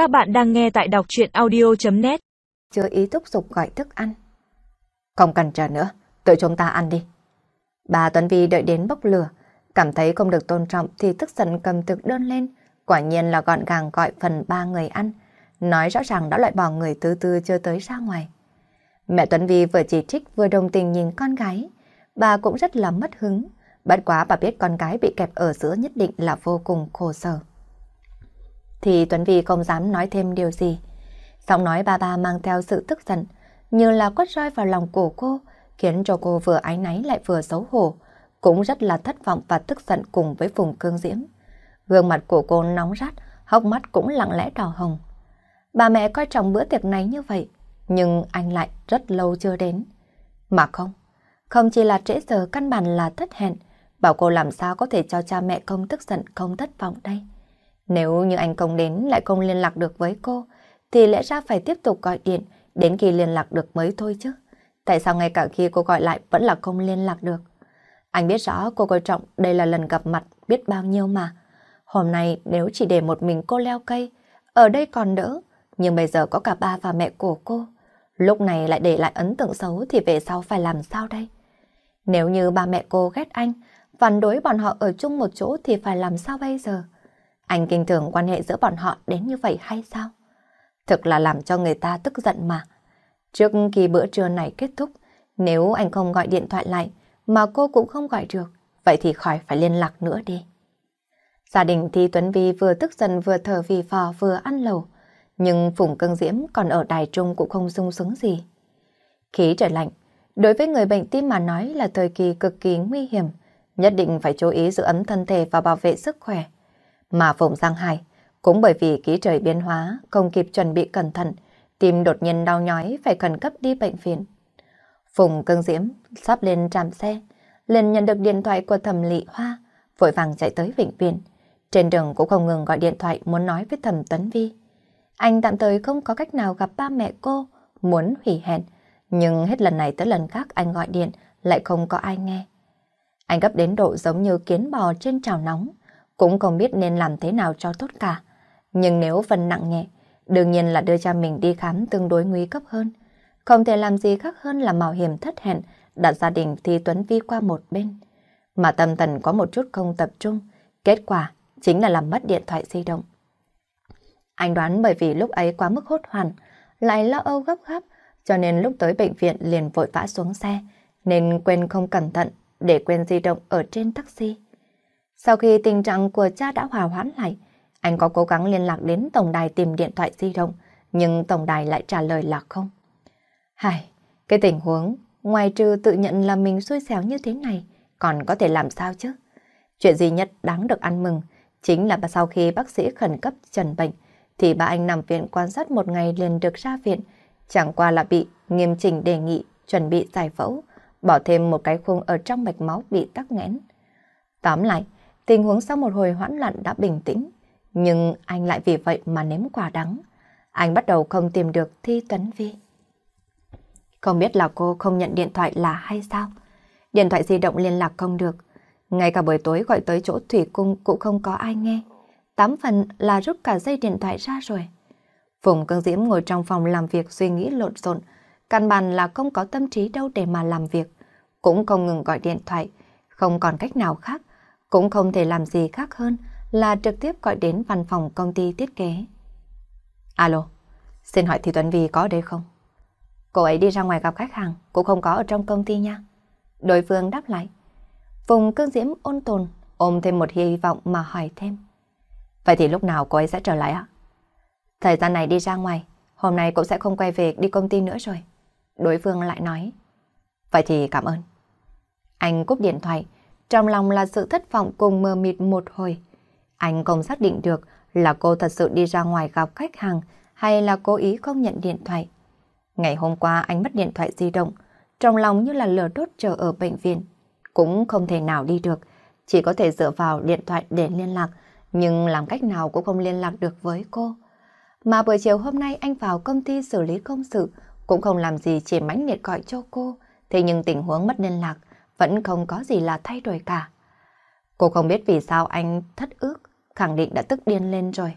Các bạn đang nghe tại đọc chuyện audio.net Chưa ý thúc giục gọi thức ăn. Không cần chờ nữa, tự chúng ta ăn đi. Bà Tuấn Vi đợi đến bốc lửa, cảm thấy không được tôn trọng thì tức giận cầm thực đơn lên, quả nhiên là gọn gàng gọi phần ba người ăn, nói rõ ràng đã loại bỏ người thứ tư chưa tới ra ngoài. Mẹ Tuấn Vi vừa chỉ trích vừa đồng tình nhìn con gái, bà cũng rất là mất hứng, bất quá bà biết con gái bị kẹp ở giữa nhất định là vô cùng khổ sở. Thì Tuấn Vy không dám nói thêm điều gì. Giọng nói ba ba mang theo sự tức giận, như là quất roi vào lòng cổ cô, khiến cho cô vừa ái náy lại vừa xấu hổ, cũng rất là thất vọng và tức giận cùng với vùng cương diễm. Gương mặt của cô nóng rát, hốc mắt cũng lặng lẽ đỏ hồng. Bà mẹ coi trọng bữa tiệc này như vậy, nhưng anh lại rất lâu chưa đến. Mà không, không chỉ là trễ giờ căn bản là thất hẹn, bảo cô làm sao có thể cho cha mẹ không tức giận không thất vọng đây. Nếu như anh không đến lại không liên lạc được với cô, thì lẽ ra phải tiếp tục gọi điện đến khi liên lạc được mới thôi chứ. Tại sao ngay cả khi cô gọi lại vẫn là không liên lạc được? Anh biết rõ cô coi trọng đây là lần gặp mặt biết bao nhiêu mà. Hôm nay nếu chỉ để một mình cô leo cây, ở đây còn đỡ, nhưng bây giờ có cả ba và mẹ của cô. Lúc này lại để lại ấn tượng xấu thì về sau phải làm sao đây? Nếu như ba mẹ cô ghét anh, phản đối bọn họ ở chung một chỗ thì phải làm sao bây giờ? Anh kinh thường quan hệ giữa bọn họ đến như vậy hay sao? Thực là làm cho người ta tức giận mà. Trước khi bữa trưa này kết thúc, nếu anh không gọi điện thoại lại mà cô cũng không gọi được, vậy thì khỏi phải liên lạc nữa đi. Gia đình Thi Tuấn Vi vừa tức giận vừa thở vì phò vừa ăn lẩu, nhưng Phùng Cương Diễm còn ở đài trung cũng không sung sướng gì. Khí trời lạnh, đối với người bệnh tim mà nói là thời kỳ cực kỳ nguy hiểm, nhất định phải chú ý giữ ấm thân thể và bảo vệ sức khỏe. Mà vùng Giang Hải cũng bởi vì ký trời biến hóa, không kịp chuẩn bị cẩn thận, tim đột nhiên đau nhói phải khẩn cấp đi bệnh viện. Phùng Cương Diễm sắp lên trạm xe, liền nhận được điện thoại của thẩm lị hoa, vội vàng chạy tới bệnh viện. Trên đường cũng không ngừng gọi điện thoại muốn nói với thẩm Tuấn Vi. Anh tạm thời không có cách nào gặp ba mẹ cô, muốn hủy hẹn, nhưng hết lần này tới lần khác anh gọi điện lại không có ai nghe. Anh gấp đến độ giống như kiến bò trên chảo nóng, cũng không biết nên làm thế nào cho tốt cả. Nhưng nếu phần nặng nhẹ, đương nhiên là đưa cha mình đi khám tương đối nguy cấp hơn. Không thể làm gì khác hơn là mạo hiểm thất hẹn, đặt gia đình thì Tuấn Vi qua một bên. Mà tâm thần có một chút không tập trung, kết quả chính là làm mất điện thoại di động. Anh đoán bởi vì lúc ấy quá mức hốt hoảng, lại lo âu gấp gáp, cho nên lúc tới bệnh viện liền vội vã xuống xe, nên quên không cẩn thận để quên di động ở trên taxi. Sau khi tình trạng của cha đã hòa hoãn lại, anh có cố gắng liên lạc đến tổng đài tìm điện thoại di động, nhưng tổng đài lại trả lời là không. Hài, cái tình huống, ngoài trừ tự nhận là mình xui xẻo như thế này, còn có thể làm sao chứ? Chuyện duy nhất đáng được ăn mừng chính là sau khi bác sĩ khẩn cấp trần bệnh, thì ba anh nằm viện quan sát một ngày liền được ra viện, chẳng qua là bị nghiêm chỉnh đề nghị chuẩn bị giải phẫu, bỏ thêm một cái khung ở trong mạch máu bị tắc nghẽn. Tóm lại, tình huống sau một hồi hoãn loạn đã bình tĩnh, nhưng anh lại vì vậy mà nếm quả đắng. Anh bắt đầu không tìm được Thi Tuấn Vi. Không biết là cô không nhận điện thoại là hay sao? Điện thoại di động liên lạc không được. Ngay cả buổi tối gọi tới chỗ thủy cung cũng không có ai nghe. Tám phần là rút cả dây điện thoại ra rồi. Phùng Cương Diễm ngồi trong phòng làm việc suy nghĩ lộn xộn, căn bản là không có tâm trí đâu để mà làm việc, cũng không ngừng gọi điện thoại, không còn cách nào khác, cũng không thể làm gì khác hơn là trực tiếp gọi đến văn phòng công ty thiết kế. Alo, xin hỏi Thị Tuấn Vi có đây không? Cô ấy đi ra ngoài gặp khách hàng, cũng không có ở trong công ty nha. Đối phương đáp lại. Phùng Cương Diễm ôn tồn, ôm thêm một hy vọng mà hỏi thêm. Vậy thì lúc nào cô ấy sẽ trở lại ạ? Thời gian này đi ra ngoài, hôm nay cũng sẽ không quay về đi công ty nữa rồi. Đối phương lại nói. Vậy thì cảm ơn. Anh cúp điện thoại, trong lòng là sự thất vọng cùng mờ mịt một hồi. Anh không xác định được là cô thật sự đi ra ngoài gặp khách hàng hay là cố ý không nhận điện thoại. Ngày hôm qua anh mất điện thoại di động, trong lòng như là lửa đốt chờ ở bệnh viện. Cũng không thể nào đi được, chỉ có thể dựa vào điện thoại để liên lạc, nhưng làm cách nào cũng không liên lạc được với cô. Mà buổi chiều hôm nay anh vào công ty xử lý công sự, cũng không làm gì chỉ mãnh liệt gọi cho cô, thế nhưng tình huống mất liên lạc vẫn không có gì là thay đổi cả. Cô không biết vì sao anh thất ước, khẳng định đã tức điên lên rồi.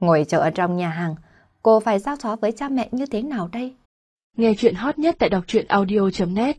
Ngồi chờ ở trong nhà hàng, cô phải giao phó với cha mẹ như thế nào đây? Nghe chuyện hot nhất tại đọc truyện audio.net